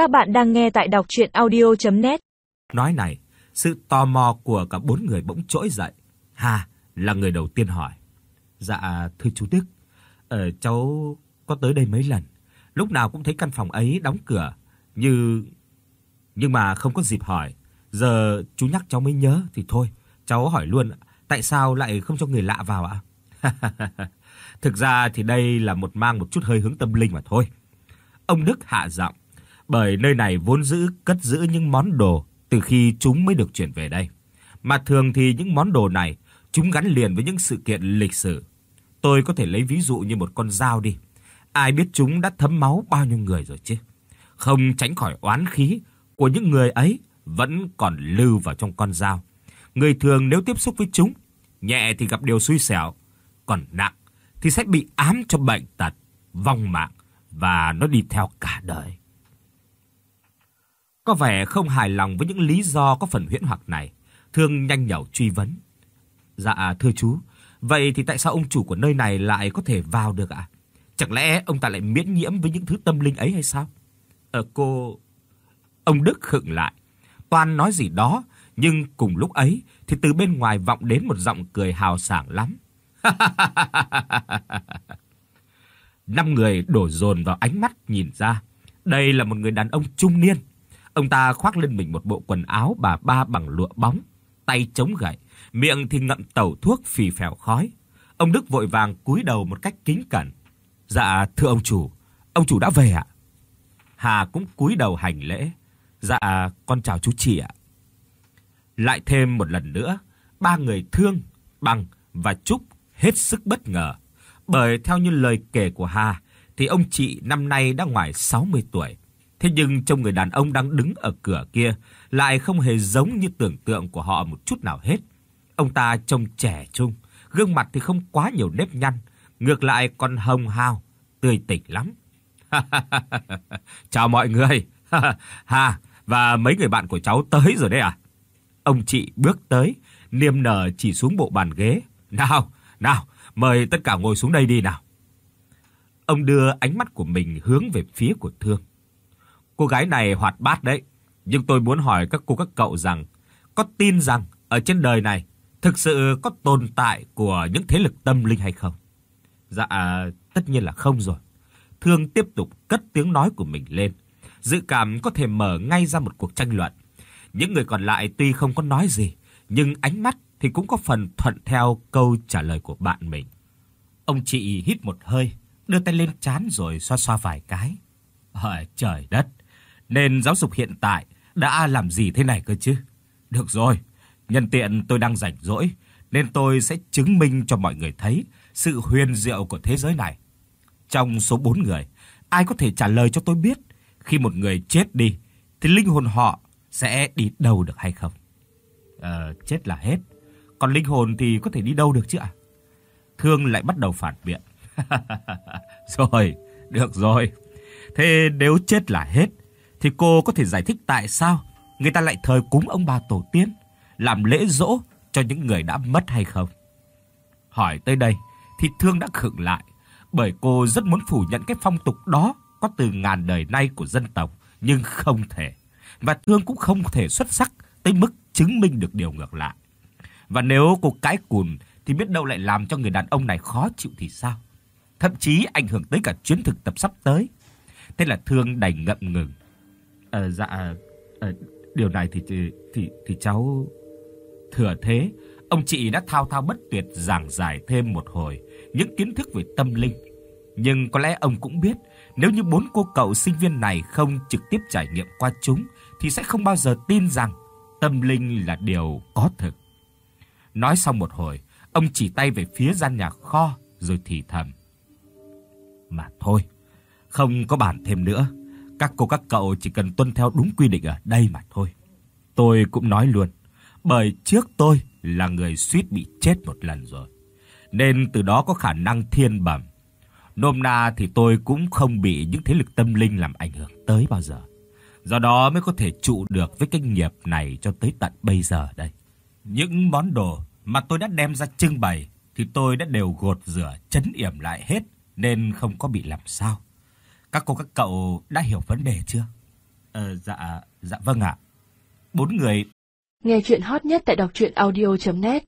Các bạn đang nghe tại đọc audio net Nói này, sự tò mò của cả bốn người bỗng trỗi dậy. Hà là người đầu tiên hỏi. Dạ thưa chú Đức, ờ cháu có tới đây mấy lần, lúc nào cũng thấy căn phòng ấy đóng cửa, như nhưng mà không có dịp hỏi. Giờ chú nhắc cháu mới nhớ thì thôi, cháu hỏi luôn, tại sao lại không cho người lạ vào ạ? Thực ra thì đây là một mang một chút hơi hướng tâm linh mà thôi. Ông Đức hạ giọng, bởi nơi này vốn giữ cất giữ những món đồ từ khi chúng mới được chuyển về đây. Mà thường thì những món đồ này chúng gắn liền với những sự kiện lịch sử. Tôi có thể lấy ví dụ như một con dao đi. Ai biết chúng đã thấm máu bao nhiêu người rồi chứ? Không tránh khỏi oán khí của những người ấy vẫn còn lưu vào trong con dao. Người thường nếu tiếp xúc với chúng, nhẹ thì gặp điều xui xẻo, còn nặng thì sẽ bị ám cho bệnh tật, vong mạng và nó đi theo cả đời. Có vẻ không hài lòng với những lý do có phần huyễn hoặc này, Thương nhanh nhảu truy vấn. Dạ à, thưa chú, vậy thì tại sao ông chủ của nơi này lại có thể vào được ạ? Chẳng lẽ ông ta lại miễn nhiễm với những thứ tâm linh ấy hay sao? Ờ cô Ông Đức khựng lại, toàn nói gì đó, nhưng cùng lúc ấy thì từ bên ngoài vọng đến một giọng cười hào sảng lắm. Năm người đổ dồn vào ánh mắt nhìn ra. Đây là một người đàn ông trung niên. Ông ta khoác lên mình một bộ quần áo bà ba bằng lụa bóng, tay chống gậy, miệng thì ngậm tẩu thuốc phì phèo khói. Ông Đức vội vàng cúi đầu một cách kính cẩn. "Dạ thưa ông chủ, ông chủ đã về ạ." Hà cũng cúi đầu hành lễ. "Dạ con chào chú chị ạ." Lại thêm một lần nữa, ba người Thương, Bằng và Trúc hết sức bất ngờ, bởi theo như lời kể của Hà thì ông chị năm nay đã ngoài 60 tuổi. Thế nhưng trông người đàn ông đang đứng ở cửa kia lại không hề giống như tưởng tượng của họ một chút nào hết. Ông ta trông trẻ trung, gương mặt thì không quá nhiều nếp nhăn, ngược lại còn hồng hào, tươi tỉnh lắm. Chào mọi người. ha và mấy người bạn của cháu tới rồi đấy à? Ông chị bước tới, niềm nở chỉ xuống bộ bàn ghế. "Nào, nào, mời tất cả ngồi xuống đây đi nào." Ông đưa ánh mắt của mình hướng về phía của Thương. Cô gái này hoạt bát đấy, nhưng tôi muốn hỏi các cô các cậu rằng có tin rằng ở trên đời này thực sự có tồn tại của những thế lực tâm linh hay không? Dạ, à, tất nhiên là không rồi. Thương tiếp tục cất tiếng nói của mình lên, dự cảm có thể mở ngay ra một cuộc tranh luận. Những người còn lại tuy không có nói gì, nhưng ánh mắt thì cũng có phần thuận theo câu trả lời của bạn mình. Ông chị hít một hơi, đưa tay lên trán rồi xoa xoa vài cái. Hỡi trời đất, nên giáo dục hiện tại đã làm gì thế này cơ chứ? Được rồi, nhân tiện tôi đang rảnh rỗi nên tôi sẽ chứng minh cho mọi người thấy sự huyền diệu của thế giới này. Trong số 4 người, ai có thể trả lời cho tôi biết khi một người chết đi thì linh hồn họ sẽ đi đâu được hay không? Ờ chết là hết. Còn linh hồn thì có thể đi đâu được chứ ạ? Thương lại bắt đầu phản biện. rồi, được rồi. Thế nếu chết là hết thì cô có thể giải thích tại sao người ta lại thờ cúng ông bà tổ tiên, làm lễ dỗ cho những người đã mất hay không? Hỏi tới đây thì Thương đã khựng lại, bởi cô rất muốn phủ nhận cái phong tục đó có từ ngàn đời nay của dân tộc, nhưng không thể. Và Thương cũng không thể xuất sắc tới mức chứng minh được điều ngược lại. Và nếu cô cãi cùn thì biết đâu lại làm cho người đàn ông này khó chịu thì sao? Thậm chí ảnh hưởng tới cả chuyến thực tập sắp tới. Thế là Thương đành ngậm ngừng. Ờ dạ à, điều này thì thì thì, thì cháu thừa thế, ông chị đã thao thao bất tuyệt giảng giải thêm một hồi những kiến thức về tâm linh. Nhưng có lẽ ông cũng biết, nếu như bốn cô cậu sinh viên này không trực tiếp trải nghiệm qua chúng thì sẽ không bao giờ tin rằng tâm linh là điều có thực. Nói xong một hồi, ông chỉ tay về phía gian nhà kho rồi thì thầm. Mà thôi, không có bàn thêm nữa. Các cô các cậu chỉ cần tuân theo đúng quy định ở đây mà thôi. Tôi cũng nói luôn, bởi trước tôi là người suýt bị chết một lần rồi. Nên từ đó có khả năng thiên bẩm. Nôm na thì tôi cũng không bị những thế lực tâm linh làm ảnh hưởng tới bao giờ. Do đó mới có thể trụ được với kinh nghiệp này cho tới tận bây giờ đây. Những món đồ mà tôi đã đem ra trưng bày thì tôi đã đều gột rửa chấn yểm lại hết nên không có bị làm sao. Các cô, các cậu đã hiểu vấn đề chưa? Ờ dạ dạ vâng ạ. Bốn người Nghe chuyện hot nhất tại đọc truyện audio.net